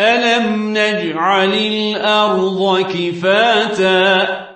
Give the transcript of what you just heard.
ألم نجعل الأرض كفاتا